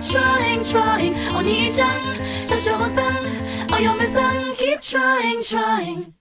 keep trying trying お兄ちゃん車掌さんお嫁さん keep trying trying